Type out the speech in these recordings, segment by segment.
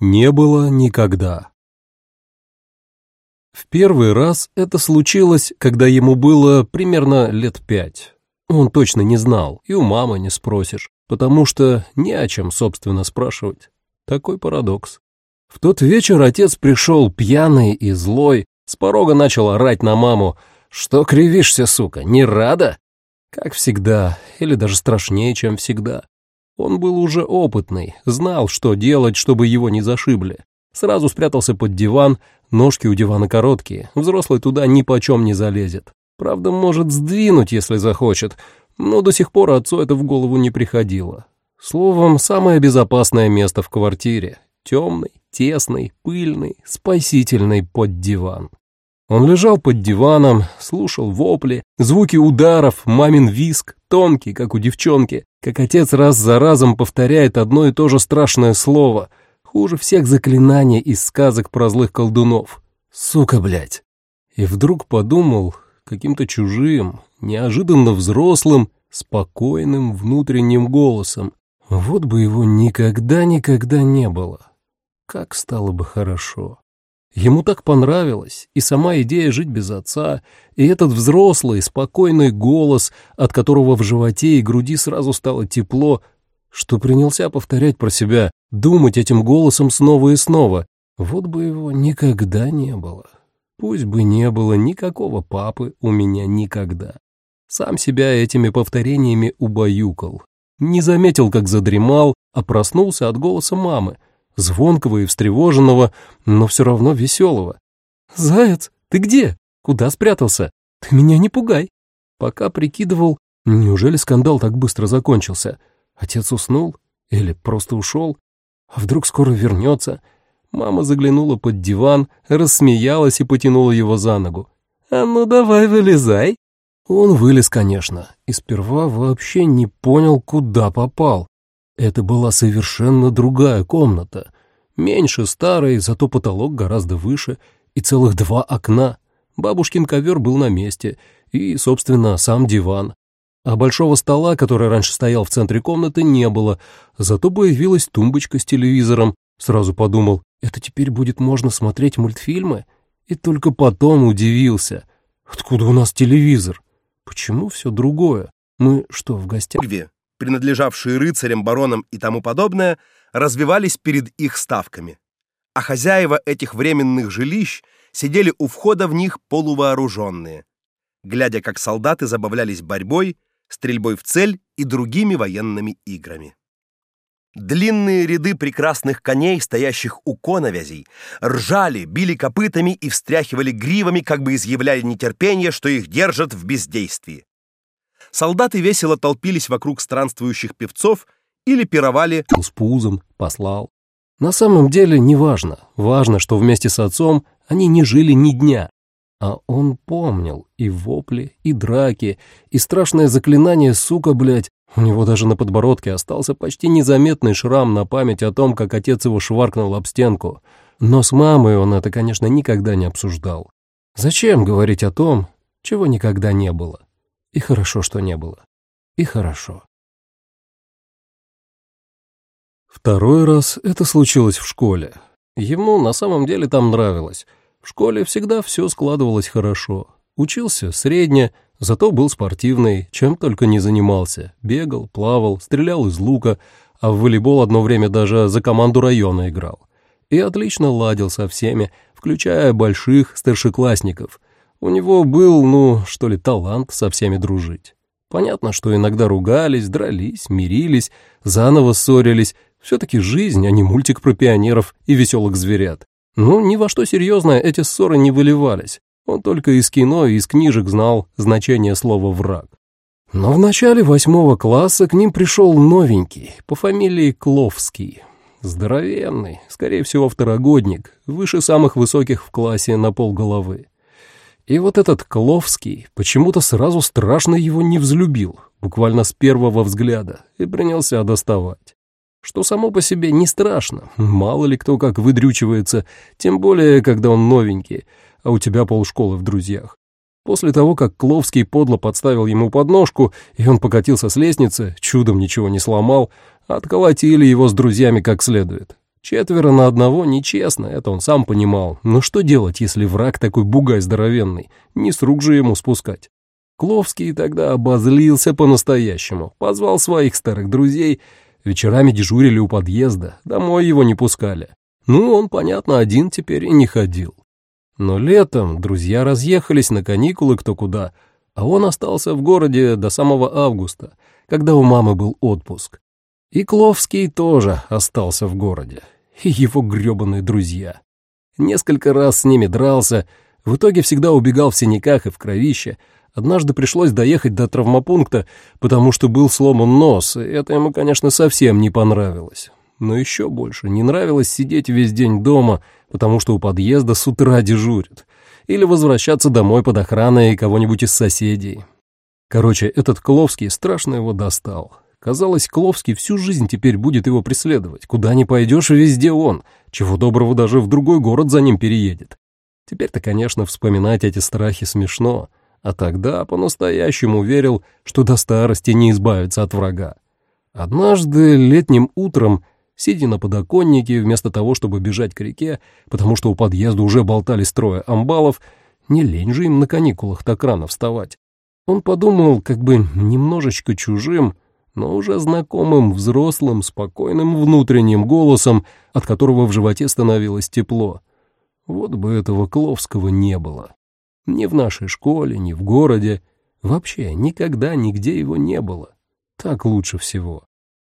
Не было никогда. В первый раз это случилось, когда ему было примерно лет пять. Он точно не знал, и у мамы не спросишь, потому что не о чем, собственно, спрашивать. Такой парадокс. В тот вечер отец пришел пьяный и злой, с порога начал орать на маму. «Что кривишься, сука, не рада?» Как всегда, или даже страшнее, чем всегда. Он был уже опытный, знал, что делать, чтобы его не зашибли. Сразу спрятался под диван, ножки у дивана короткие, взрослый туда ни почем не залезет. Правда, может сдвинуть, если захочет, но до сих пор отцу это в голову не приходило. Словом, самое безопасное место в квартире. Темный, тесный, пыльный, спасительный под диван. Он лежал под диваном, слушал вопли, звуки ударов, мамин виск, тонкий, как у девчонки, как отец раз за разом повторяет одно и то же страшное слово, хуже всех заклинаний из сказок про злых колдунов. Сука, блядь. И вдруг подумал каким-то чужим, неожиданно взрослым, спокойным внутренним голосом. Вот бы его никогда-никогда не было. Как стало бы хорошо. Ему так понравилось, и сама идея жить без отца, и этот взрослый, спокойный голос, от которого в животе и груди сразу стало тепло, что принялся повторять про себя, думать этим голосом снова и снова. Вот бы его никогда не было. Пусть бы не было никакого папы у меня никогда. Сам себя этими повторениями убаюкал. Не заметил, как задремал, а проснулся от голоса мамы — звонкого и встревоженного, но все равно веселого. «Заяц, ты где? Куда спрятался? Ты меня не пугай!» Пока прикидывал, неужели скандал так быстро закончился? Отец уснул? Или просто ушел? А вдруг скоро вернется? Мама заглянула под диван, рассмеялась и потянула его за ногу. «А ну давай вылезай!» Он вылез, конечно, и сперва вообще не понял, куда попал. Это была совершенно другая комната. Меньше старой, зато потолок гораздо выше, и целых два окна. Бабушкин ковер был на месте, и, собственно, сам диван. А большого стола, который раньше стоял в центре комнаты, не было, зато появилась тумбочка с телевизором. Сразу подумал, это теперь будет можно смотреть мультфильмы? И только потом удивился. Откуда у нас телевизор? Почему все другое? Мы что, в гостях? Принадлежавшие рыцарям, баронам и тому подобное, развивались перед их ставками. А хозяева этих временных жилищ сидели у входа в них полувооруженные, глядя, как солдаты забавлялись борьбой, стрельбой в цель и другими военными играми. Длинные ряды прекрасных коней, стоящих у коновязей, ржали, били копытами и встряхивали гривами, как бы изъявляя нетерпение, что их держат в бездействии солдаты весело толпились вокруг странствующих певцов или пировали с пузом, послал. На самом деле не важно. Важно, что вместе с отцом они не жили ни дня. А он помнил и вопли, и драки, и страшное заклинание «сука, блядь». У него даже на подбородке остался почти незаметный шрам на память о том, как отец его шваркнул об стенку. Но с мамой он это, конечно, никогда не обсуждал. Зачем говорить о том, чего никогда не было? И хорошо, что не было. И хорошо. Второй раз это случилось в школе. Ему на самом деле там нравилось. В школе всегда все складывалось хорошо. Учился средне, зато был спортивный, чем только не занимался. Бегал, плавал, стрелял из лука, а в волейбол одно время даже за команду района играл. И отлично ладил со всеми, включая больших старшеклассников — у него был, ну, что ли, талант со всеми дружить. Понятно, что иногда ругались, дрались, мирились, заново ссорились. Все-таки жизнь, а не мультик про пионеров и веселых зверят. Ну, ни во что серьезное эти ссоры не выливались. Он только из кино и из книжек знал значение слова «враг». Но в начале восьмого класса к ним пришел новенький, по фамилии Кловский. Здоровенный, скорее всего, второгодник, выше самых высоких в классе на полголовы. И вот этот Кловский почему-то сразу страшно его не взлюбил, буквально с первого взгляда, и принялся доставать. Что само по себе не страшно, мало ли кто как выдрючивается, тем более, когда он новенький, а у тебя полшколы в друзьях. После того, как Кловский подло подставил ему подножку, и он покатился с лестницы, чудом ничего не сломал, отколотили его с друзьями как следует. Четверо на одного нечестно, это он сам понимал. Но что делать, если враг такой бугай здоровенный? Не с рук же ему спускать. Кловский тогда обозлился по-настоящему, позвал своих старых друзей, вечерами дежурили у подъезда, домой его не пускали. Ну, он, понятно, один теперь и не ходил. Но летом друзья разъехались на каникулы кто куда, а он остался в городе до самого августа, когда у мамы был отпуск. И Кловский тоже остался в городе. И его грёбаные друзья. Несколько раз с ними дрался, в итоге всегда убегал в синяках и в кровище. Однажды пришлось доехать до травмопункта, потому что был сломан нос, и это ему, конечно, совсем не понравилось. Но еще больше не нравилось сидеть весь день дома, потому что у подъезда с утра дежурят, или возвращаться домой под охраной кого-нибудь из соседей. Короче, этот Кловский страшно его достал. Казалось, Кловский всю жизнь теперь будет его преследовать. Куда ни пойдешь, везде он. Чего доброго даже в другой город за ним переедет. Теперь-то, конечно, вспоминать эти страхи смешно. А тогда по-настоящему верил, что до старости не избавится от врага. Однажды летним утром, сидя на подоконнике, вместо того, чтобы бежать к реке, потому что у подъезда уже болтались трое амбалов, не лень же им на каникулах так рано вставать. Он подумал, как бы немножечко чужим, но уже знакомым взрослым, спокойным внутренним голосом, от которого в животе становилось тепло. Вот бы этого Кловского не было. Ни в нашей школе, ни в городе. Вообще никогда нигде его не было. Так лучше всего.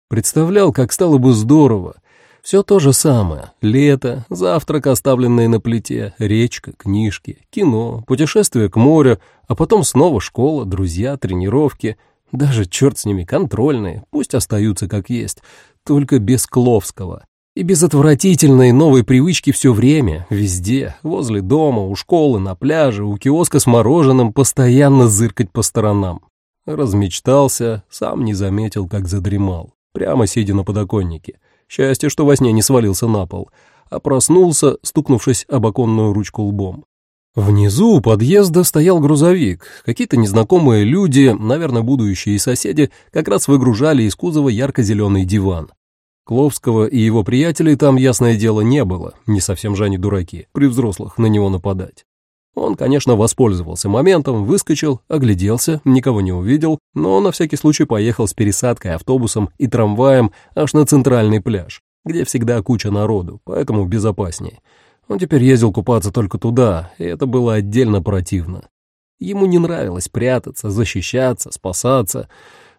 Представлял, как стало бы здорово. Все то же самое. Лето, завтрак, оставленный на плите, речка, книжки, кино, путешествие к морю, а потом снова школа, друзья, тренировки — даже черт с ними, контрольные, пусть остаются как есть, только без Кловского. И без отвратительной новой привычки все время, везде, возле дома, у школы, на пляже, у киоска с мороженым, постоянно зыркать по сторонам. Размечтался, сам не заметил, как задремал, прямо сидя на подоконнике. Счастье, что во сне не свалился на пол, а проснулся, стукнувшись об оконную ручку лбом. Внизу у подъезда стоял грузовик. Какие-то незнакомые люди, наверное, будущие соседи, как раз выгружали из кузова ярко-зеленый диван. Кловского и его приятелей там, ясное дело, не было, не совсем же они дураки, при взрослых на него нападать. Он, конечно, воспользовался моментом, выскочил, огляделся, никого не увидел, но на всякий случай поехал с пересадкой автобусом и трамваем аж на центральный пляж, где всегда куча народу, поэтому безопаснее. Он теперь ездил купаться только туда, и это было отдельно противно. Ему не нравилось прятаться, защищаться, спасаться.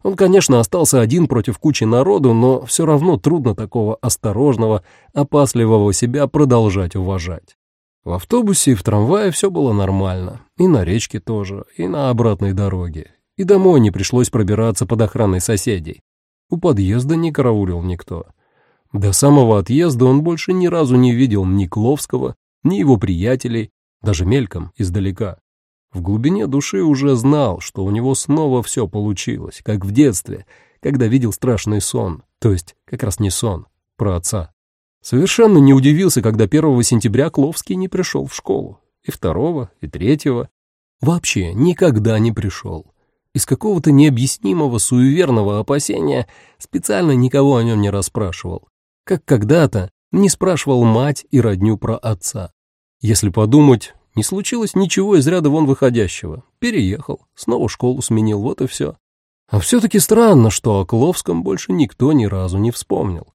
Он, конечно, остался один против кучи народу, но все равно трудно такого осторожного, опасливого себя продолжать уважать. В автобусе и в трамвае все было нормально, и на речке тоже, и на обратной дороге. И домой не пришлось пробираться под охраной соседей. У подъезда не караулил никто. До самого отъезда он больше ни разу не видел ни Кловского, ни его приятелей, даже мельком, издалека. В глубине души уже знал, что у него снова все получилось, как в детстве, когда видел страшный сон, то есть как раз не сон, про отца. Совершенно не удивился, когда 1 сентября Кловский не пришел в школу, и 2, и 3. Вообще никогда не пришел. Из какого-то необъяснимого суеверного опасения специально никого о нем не расспрашивал как когда-то не спрашивал мать и родню про отца. Если подумать, не случилось ничего из ряда вон выходящего. Переехал, снова школу сменил, вот и все. А все-таки странно, что о Кловском больше никто ни разу не вспомнил.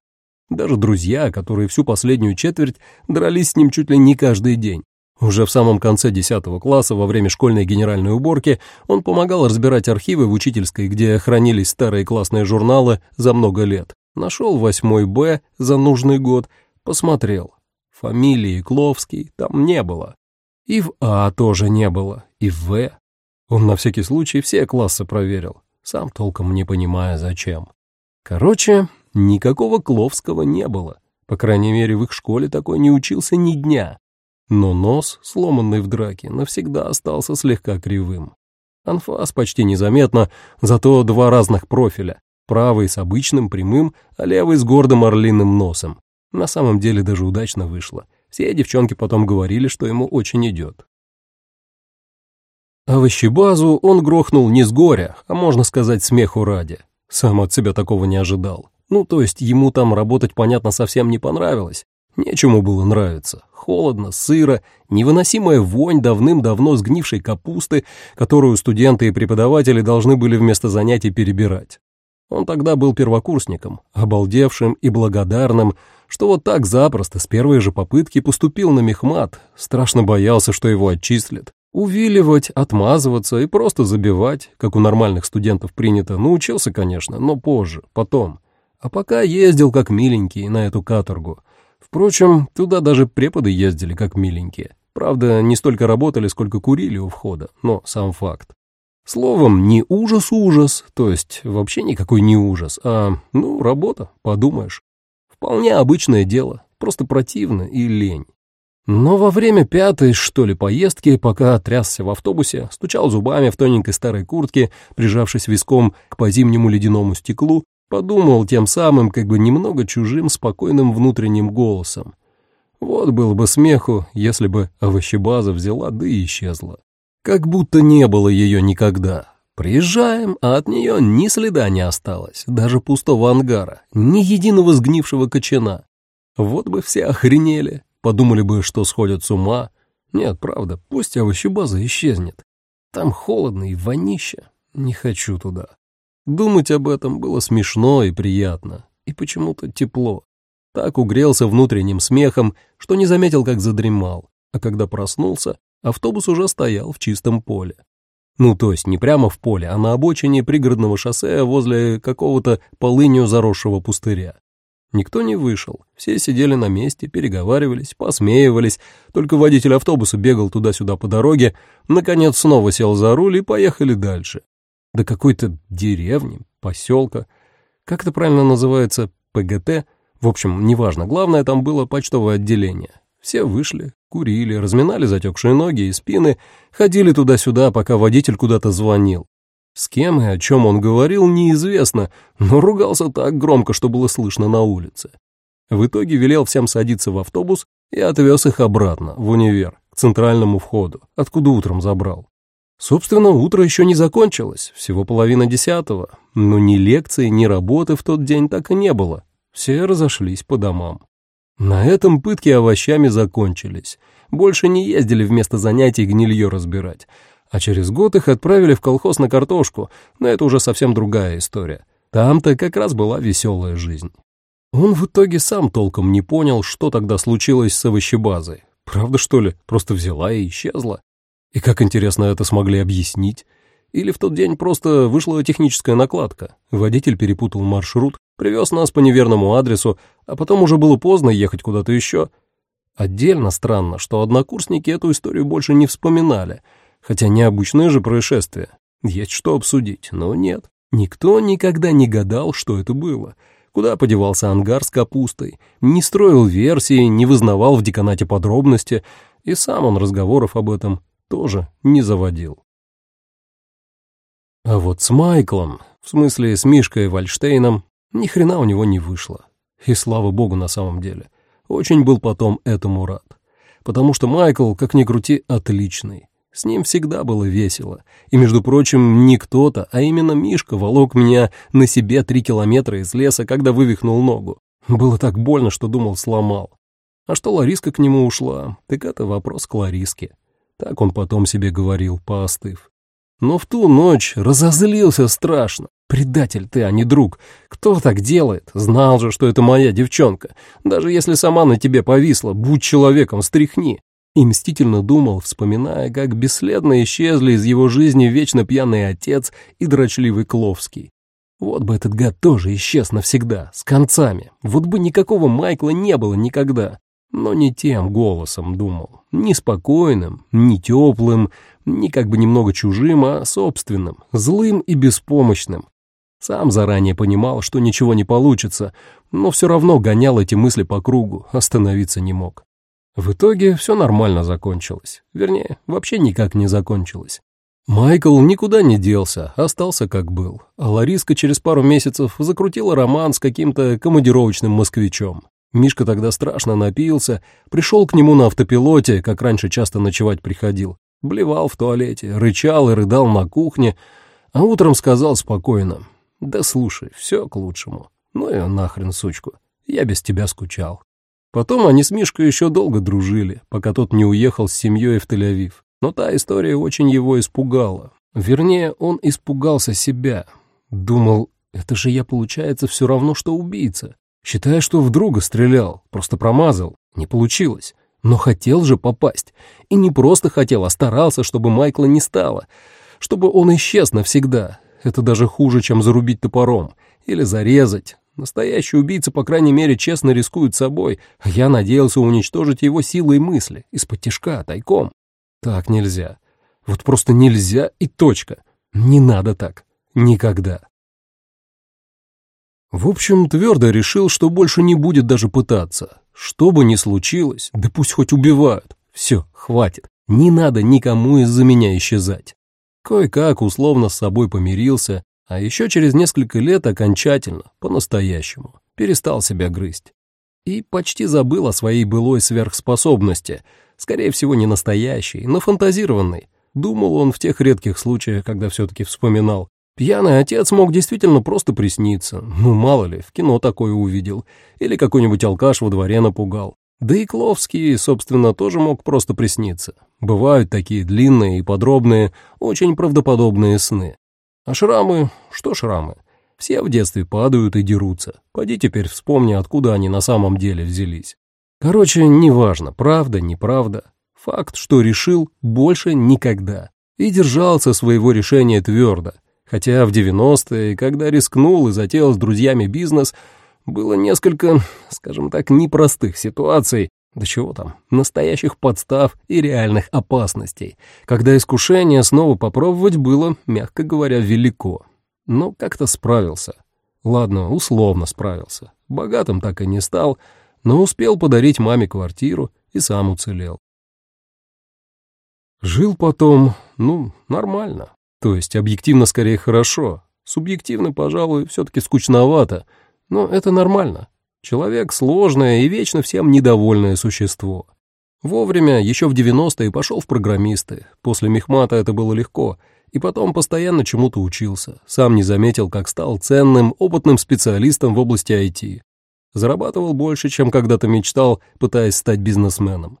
Даже друзья, которые всю последнюю четверть дрались с ним чуть ли не каждый день. Уже в самом конце 10 класса, во время школьной генеральной уборки, он помогал разбирать архивы в учительской, где хранились старые классные журналы за много лет. Нашел восьмой Б за нужный год, посмотрел. Фамилии Кловский там не было. И в А тоже не было, и в В. Он на всякий случай все классы проверил, сам толком не понимая зачем. Короче, никакого Кловского не было. По крайней мере, в их школе такой не учился ни дня. Но нос, сломанный в драке, навсегда остался слегка кривым. Анфас почти незаметно, зато два разных профиля правый с обычным прямым, а левый с гордым орлиным носом. На самом деле даже удачно вышло. Все девчонки потом говорили, что ему очень идет. Овощебазу он грохнул не с горя, а можно сказать смеху ради. Сам от себя такого не ожидал. Ну, то есть ему там работать, понятно, совсем не понравилось. Нечему было нравиться. Холодно, сыро, невыносимая вонь давным-давно сгнившей капусты, которую студенты и преподаватели должны были вместо занятий перебирать. Он тогда был первокурсником, обалдевшим и благодарным, что вот так запросто с первой же попытки поступил на мехмат, страшно боялся, что его отчислят. Увиливать, отмазываться и просто забивать, как у нормальных студентов принято, научился, конечно, но позже, потом. А пока ездил как миленький на эту каторгу. Впрочем, туда даже преподы ездили как миленькие. Правда, не столько работали, сколько курили у входа, но сам факт. Словом, не ужас-ужас, то есть вообще никакой не ужас, а, ну, работа, подумаешь. Вполне обычное дело, просто противно и лень. Но во время пятой, что ли, поездки, пока трясся в автобусе, стучал зубами в тоненькой старой куртке, прижавшись виском к по-зимнему ледяному стеклу, подумал тем самым, как бы немного чужим, спокойным внутренним голосом. Вот было бы смеху, если бы овощебаза взяла да и исчезла. Как будто не было ее никогда. Приезжаем, а от нее ни следа не осталось, даже пустого ангара, ни единого сгнившего кочана. Вот бы все охренели, подумали бы, что сходят с ума. Нет, правда, пусть овощебаза исчезнет. Там холодно и вонища. Не хочу туда. Думать об этом было смешно и приятно, и почему-то тепло. Так угрелся внутренним смехом, что не заметил, как задремал, а когда проснулся, автобус уже стоял в чистом поле. Ну, то есть не прямо в поле, а на обочине пригородного шоссе возле какого-то полынью заросшего пустыря. Никто не вышел, все сидели на месте, переговаривались, посмеивались, только водитель автобуса бегал туда-сюда по дороге, наконец снова сел за руль и поехали дальше. До какой-то деревни, поселка, как это правильно называется, ПГТ, в общем, неважно, главное, там было почтовое отделение. Все вышли, курили, разминали затекшие ноги и спины, ходили туда-сюда, пока водитель куда-то звонил. С кем и о чем он говорил, неизвестно, но ругался так громко, что было слышно на улице. В итоге велел всем садиться в автобус и отвез их обратно, в универ, к центральному входу, откуда утром забрал. Собственно, утро еще не закончилось, всего половина десятого, но ни лекции, ни работы в тот день так и не было. Все разошлись по домам. На этом пытки овощами закончились. Больше не ездили вместо занятий гнилье разбирать, а через год их отправили в колхоз на картошку, но это уже совсем другая история. Там-то как раз была веселая жизнь. Он в итоге сам толком не понял, что тогда случилось с овощебазой. Правда, что ли, просто взяла и исчезла? И как интересно это смогли объяснить? Или в тот день просто вышла техническая накладка, водитель перепутал маршрут, привез нас по неверному адресу, а потом уже было поздно ехать куда-то еще. Отдельно странно, что однокурсники эту историю больше не вспоминали — Хотя необычное же происшествие. Есть что обсудить, но нет. Никто никогда не гадал, что это было. Куда подевался ангар с капустой, не строил версии, не вызнавал в деканате подробности, и сам он разговоров об этом тоже не заводил. А вот с Майклом, в смысле с Мишкой Вальштейном, ни хрена у него не вышло. И слава богу на самом деле. Очень был потом этому рад. Потому что Майкл, как ни крути, отличный. С ним всегда было весело. И, между прочим, не кто-то, а именно Мишка волок меня на себе три километра из леса, когда вывихнул ногу. Было так больно, что думал, сломал. А что Лариска к нему ушла, так это вопрос к Лариске. Так он потом себе говорил, поостыв. Но в ту ночь разозлился страшно. Предатель ты, а не друг. Кто так делает? Знал же, что это моя девчонка. Даже если сама на тебе повисла, будь человеком, стряхни. И мстительно думал, вспоминая, как бесследно исчезли из его жизни вечно пьяный отец и дрочливый Кловский. Вот бы этот гад тоже исчез навсегда, с концами. Вот бы никакого Майкла не было никогда. Но не тем голосом думал. Не спокойным, не теплым, не как бы немного чужим, а собственным, злым и беспомощным. Сам заранее понимал, что ничего не получится, но все равно гонял эти мысли по кругу, остановиться не мог. В итоге все нормально закончилось. Вернее, вообще никак не закончилось. Майкл никуда не делся, остался как был. А Лариска через пару месяцев закрутила роман с каким-то командировочным москвичом. Мишка тогда страшно напился, пришел к нему на автопилоте, как раньше часто ночевать приходил. Блевал в туалете, рычал и рыдал на кухне, а утром сказал спокойно, «Да слушай, все к лучшему. Ну и нахрен, сучку, я без тебя скучал. Потом они с Мишкой еще долго дружили, пока тот не уехал с семьей в Тель-Авив. Но та история очень его испугала. Вернее, он испугался себя. Думал, это же я, получается, все равно, что убийца. Считая, что в друга стрелял, просто промазал. Не получилось. Но хотел же попасть. И не просто хотел, а старался, чтобы Майкла не стало. Чтобы он исчез навсегда. Это даже хуже, чем зарубить топором. Или зарезать. Настоящий убийца, по крайней мере, честно рискует собой, а я надеялся уничтожить его силой мысли, из-под тишка, тайком. Так нельзя. Вот просто нельзя и точка. Не надо так. Никогда. В общем, твердо решил, что больше не будет даже пытаться. Что бы ни случилось, да пусть хоть убивают. Все, хватит. Не надо никому из-за меня исчезать. Кое-как условно с собой помирился, а еще через несколько лет окончательно, по-настоящему, перестал себя грызть. И почти забыл о своей былой сверхспособности, скорее всего, не настоящей, но фантазированной. Думал он в тех редких случаях, когда все-таки вспоминал. Пьяный отец мог действительно просто присниться. Ну, мало ли, в кино такое увидел. Или какой-нибудь алкаш во дворе напугал. Да и Кловский, собственно, тоже мог просто присниться. Бывают такие длинные и подробные, очень правдоподобные сны. А шрамы? Что шрамы? Все в детстве падают и дерутся. Пойди теперь вспомни, откуда они на самом деле взялись. Короче, неважно, правда, неправда. Факт, что решил, больше никогда. И держался своего решения твердо. Хотя в 90-е, когда рискнул и затеял с друзьями бизнес, было несколько, скажем так, непростых ситуаций, да чего там, настоящих подстав и реальных опасностей, когда искушение снова попробовать было, мягко говоря, велико. Но как-то справился. Ладно, условно справился. Богатым так и не стал, но успел подарить маме квартиру и сам уцелел. Жил потом, ну, нормально. То есть объективно скорее хорошо. Субъективно, пожалуй, все-таки скучновато. Но это нормально. Человек — сложное и вечно всем недовольное существо. Вовремя, еще в 90-е, пошел в программисты. После мехмата это было легко. И потом постоянно чему-то учился. Сам не заметил, как стал ценным, опытным специалистом в области IT. Зарабатывал больше, чем когда-то мечтал, пытаясь стать бизнесменом.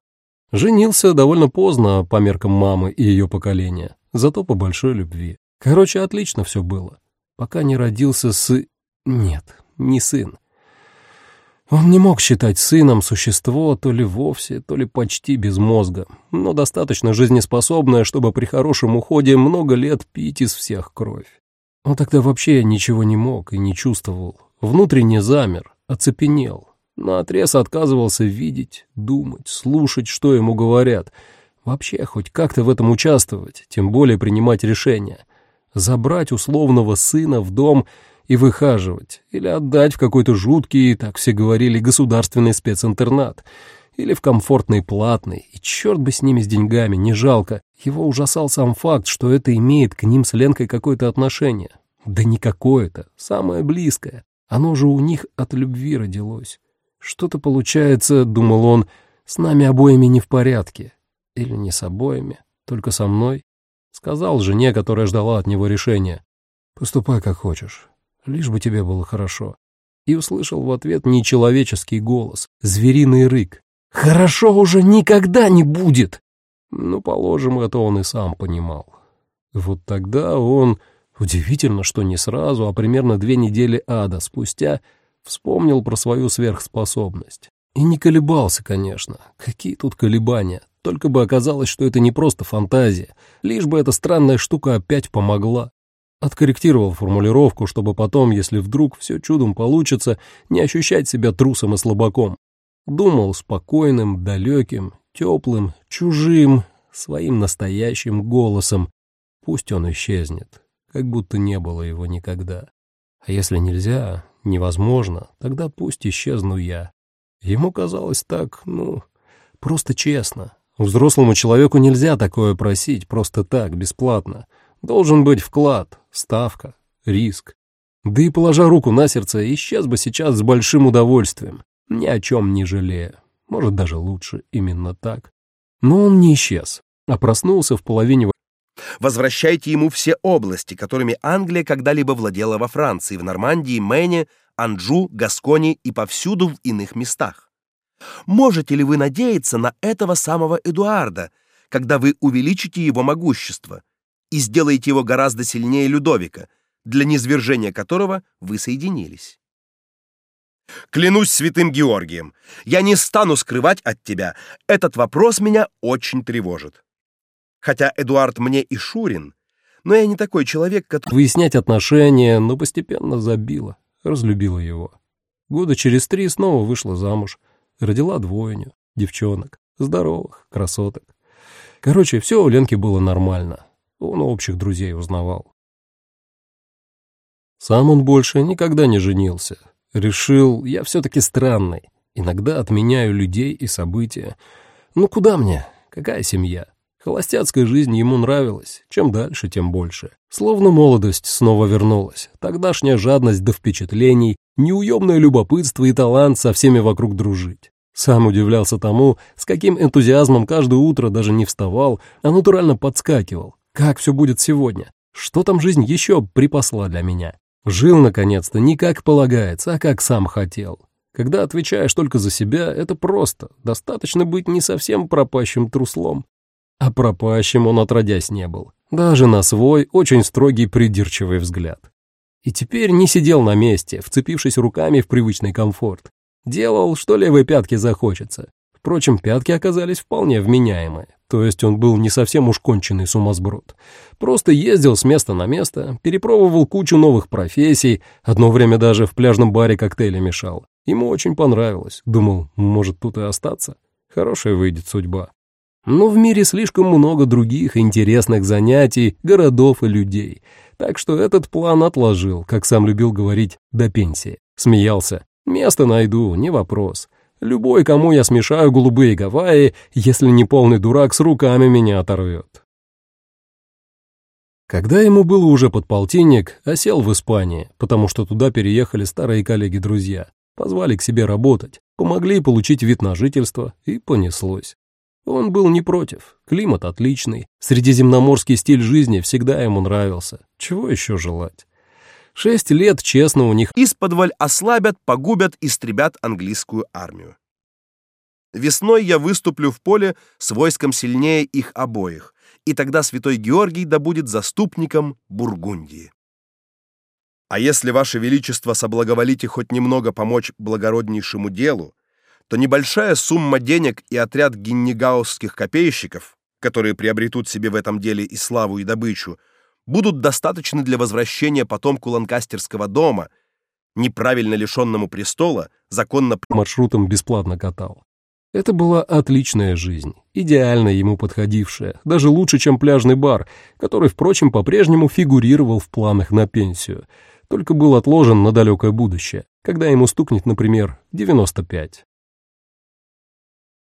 Женился довольно поздно по меркам мамы и ее поколения, зато по большой любви. Короче, отлично все было. Пока не родился с... Нет, не сын. Он не мог считать сыном существо то ли вовсе, то ли почти без мозга, но достаточно жизнеспособное, чтобы при хорошем уходе много лет пить из всех кровь. Он тогда вообще ничего не мог и не чувствовал. Внутренне замер, оцепенел. Наотрез отказывался видеть, думать, слушать, что ему говорят. Вообще хоть как-то в этом участвовать, тем более принимать решения. Забрать условного сына в дом — и выхаживать, или отдать в какой-то жуткий, так все говорили, государственный специнтернат, или в комфортный платный, и черт бы с ними с деньгами, не жалко. Его ужасал сам факт, что это имеет к ним с Ленкой какое-то отношение. Да не какое-то, самое близкое. Оно же у них от любви родилось. Что-то получается, думал он, с нами обоими не в порядке. Или не с обоими, только со мной. Сказал жене, которая ждала от него решения. «Поступай, как хочешь лишь бы тебе было хорошо. И услышал в ответ нечеловеческий голос, звериный рык. «Хорошо уже никогда не будет!» Ну, положим, это он и сам понимал. Вот тогда он, удивительно, что не сразу, а примерно две недели ада спустя, вспомнил про свою сверхспособность. И не колебался, конечно. Какие тут колебания? Только бы оказалось, что это не просто фантазия, лишь бы эта странная штука опять помогла. Откорректировал формулировку, чтобы потом, если вдруг все чудом получится, не ощущать себя трусом и слабаком. Думал спокойным, далеким, теплым, чужим, своим настоящим голосом. Пусть он исчезнет, как будто не было его никогда. А если нельзя, невозможно, тогда пусть исчезну я. Ему казалось так, ну, просто честно. Взрослому человеку нельзя такое просить просто так, бесплатно. Должен быть вклад, ставка, риск. Да и, положа руку на сердце, исчез бы сейчас с большим удовольствием, ни о чем не жалея. Может, даже лучше именно так. Но он не исчез, а проснулся в половине... Возвращайте ему все области, которыми Англия когда-либо владела во Франции, в Нормандии, Мэне, Анджу, Гаскони и повсюду в иных местах. Можете ли вы надеяться на этого самого Эдуарда, когда вы увеличите его могущество и сделаете его гораздо сильнее Людовика, для низвержения которого вы соединились? Клянусь святым Георгием, я не стану скрывать от тебя, этот вопрос меня очень тревожит. Хотя Эдуард мне и Шурин, но я не такой человек, который... Выяснять отношения, но постепенно забила, разлюбила его. Года через три снова вышла замуж, родила двойню, девчонок, здоровых, красоток. Короче, все у Ленки было нормально. Он общих друзей узнавал. Сам он больше никогда не женился. Решил, я все-таки странный. Иногда отменяю людей и события. Ну куда мне? Какая семья? Холостяцкая жизнь ему нравилась. Чем дальше, тем больше. Словно молодость снова вернулась. Тогдашняя жадность до впечатлений, неуемное любопытство и талант со всеми вокруг дружить. Сам удивлялся тому, с каким энтузиазмом каждое утро даже не вставал, а натурально подскакивал. Как все будет сегодня? Что там жизнь еще припасла для меня? Жил, наконец-то, не как полагается, а как сам хотел. Когда отвечаешь только за себя, это просто. Достаточно быть не совсем пропащим труслом. А пропащим он отродясь не был. Даже на свой, очень строгий придирчивый взгляд. И теперь не сидел на месте, вцепившись руками в привычный комфорт. Делал, что левой пятке захочется. Впрочем, пятки оказались вполне вменяемые. То есть он был не совсем уж конченый сумасброд. Просто ездил с места на место, перепробовал кучу новых профессий, одно время даже в пляжном баре коктейли мешал. Ему очень понравилось. Думал, может тут и остаться. Хорошая выйдет судьба. Но в мире слишком много других интересных занятий, городов и людей. Так что этот план отложил, как сам любил говорить, до пенсии. Смеялся. Место найду, не вопрос. Любой, кому я смешаю голубые Гавайи, если не полный дурак, с руками меня оторвет. Когда ему было уже под полтинник, осел в Испании, потому что туда переехали старые коллеги-друзья. Позвали к себе работать, помогли получить вид на жительство, и понеслось. Он был не против, климат отличный, средиземноморский стиль жизни всегда ему нравился. Чего еще желать? Шесть лет честно у них исподволь ослабят, погубят, истребят английскую армию. Весной я выступлю в поле с войском сильнее их обоих, и тогда святой Георгий да будет заступником Бургундии. А если ваше величество соблаговолите хоть немного помочь благороднейшему делу, то небольшая сумма денег и отряд гиннигаусских копейщиков, которые приобретут себе в этом деле и славу, и добычу, будут достаточны для возвращения потомку ланкастерского дома, неправильно лишенному престола, законно маршрутом бесплатно катал. Это была отличная жизнь, идеально ему подходившая, даже лучше, чем пляжный бар, который, впрочем, по-прежнему фигурировал в планах на пенсию, только был отложен на далекое будущее, когда ему стукнет, например, 95.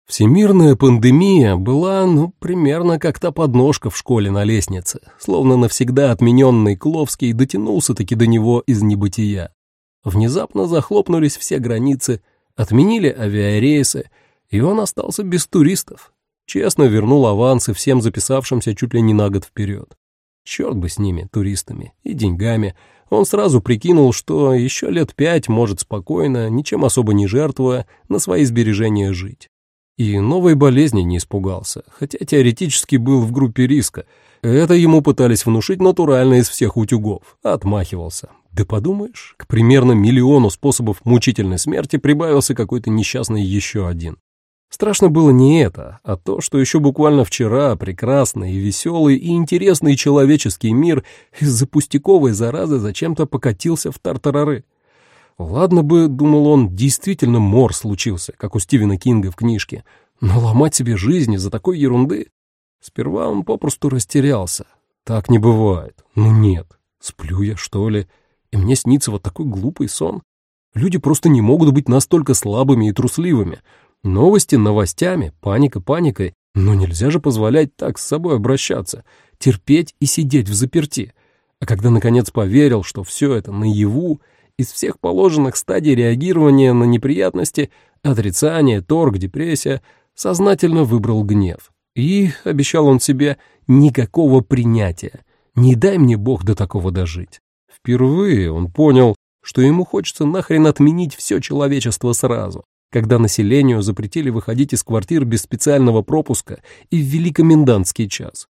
Всемирная пандемия была, ну, примерно как та подножка в школе на лестнице, словно навсегда отмененный Кловский дотянулся-таки до него из небытия. Внезапно захлопнулись все границы, отменили авиарейсы, и он остался без туристов. Честно вернул авансы всем записавшимся чуть ли не на год вперед. Черт бы с ними, туристами, и деньгами. Он сразу прикинул, что еще лет пять может спокойно, ничем особо не жертвуя, на свои сбережения жить. И новой болезни не испугался, хотя теоретически был в группе риска. Это ему пытались внушить натурально из всех утюгов. Отмахивался. Да подумаешь, к примерно миллиону способов мучительной смерти прибавился какой-то несчастный еще один. Страшно было не это, а то, что еще буквально вчера прекрасный веселый и интересный человеческий мир из-за пустяковой заразы зачем-то покатился в тартарары. Ладно бы, думал он, действительно мор случился, как у Стивена Кинга в книжке, но ломать себе жизнь из-за такой ерунды... Сперва он попросту растерялся. Так не бывает. Ну нет. Сплю я, что ли? И мне снится вот такой глупый сон? Люди просто не могут быть настолько слабыми и трусливыми. Новости новостями, паника паникой. Но нельзя же позволять так с собой обращаться, терпеть и сидеть в заперти. А когда наконец поверил, что все это наяву, из всех положенных стадий реагирования на неприятности, отрицание, торг, депрессия, сознательно выбрал гнев. И, обещал он себе, никакого принятия. Не дай мне Бог до такого дожить. Впервые он понял, что ему хочется нахрен отменить все человечество сразу, когда населению запретили выходить из квартир без специального пропуска и ввели комендантский час.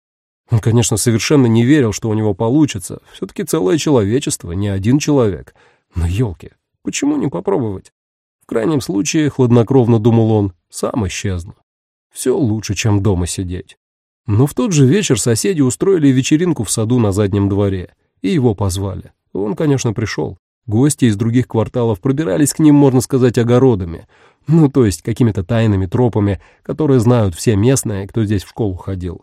Он, конечно, совершенно не верил, что у него получится. Все-таки целое человечество, не один человек. Но елки, почему не попробовать? В крайнем случае, хладнокровно думал он, сам исчезну. Все лучше, чем дома сидеть. Но в тот же вечер соседи устроили вечеринку в саду на заднем дворе, и его позвали. Он, конечно, пришел. Гости из других кварталов пробирались к ним, можно сказать, огородами, ну, то есть какими-то тайными тропами, которые знают все местные, кто здесь в школу ходил.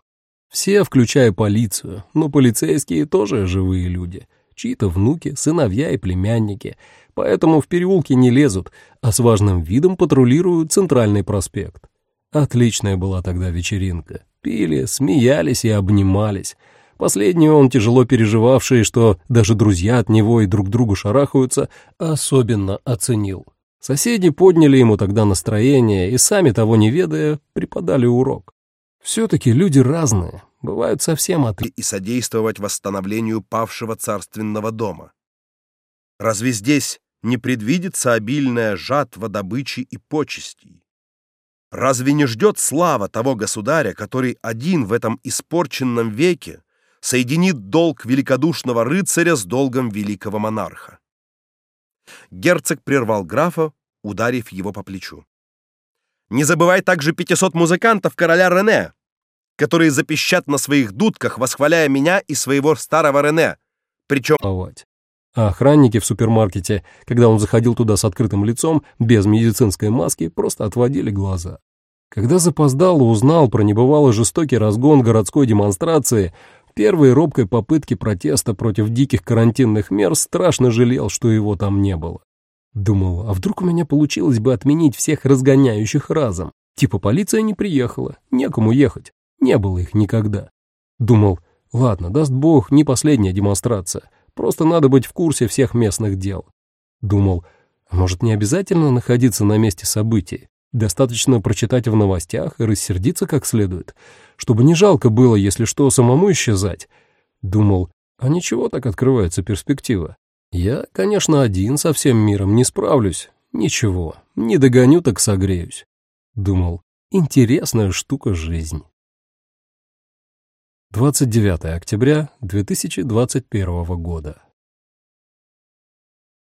Все, включая полицию, но полицейские тоже живые люди, чьи-то внуки, сыновья и племянники, поэтому в переулки не лезут, а с важным видом патрулируют центральный проспект. Отличная была тогда вечеринка. Пили, смеялись и обнимались. Последнее он, тяжело переживавший, что даже друзья от него и друг другу шарахаются, особенно оценил. Соседи подняли ему тогда настроение и, сами того не ведая, преподали урок. Все-таки люди разные, бывают совсем от... И содействовать восстановлению павшего царственного дома. Разве здесь не предвидится обильная жатва добычи и почестей? Разве не ждет слава того государя, который один в этом испорченном веке соединит долг великодушного рыцаря с долгом великого монарха? Герцог прервал графа, ударив его по плечу. Не забывай также 500 музыкантов короля Рене, которые запищат на своих дудках, восхваляя меня и своего старого Рене. Причем... А охранники в супермаркете, когда он заходил туда с открытым лицом, без медицинской маски, просто отводили глаза. Когда запоздал и узнал про небывало жестокий разгон городской демонстрации, первой робкой попытки протеста против диких карантинных мер страшно жалел, что его там не было. Думал, а вдруг у меня получилось бы отменить всех разгоняющих разом? Типа полиция не приехала, некому ехать, не было их никогда. Думал, ладно, даст бог, не последняя демонстрация, просто надо быть в курсе всех местных дел. Думал, а может не обязательно находиться на месте событий, достаточно прочитать в новостях и рассердиться как следует, чтобы не жалко было, если что, самому исчезать. Думал, а ничего так открывается перспектива. Я, конечно, один со всем миром не справлюсь. Ничего, не догоню, так согреюсь. Думал, интересная штука жизнь. 29 октября 2021 года.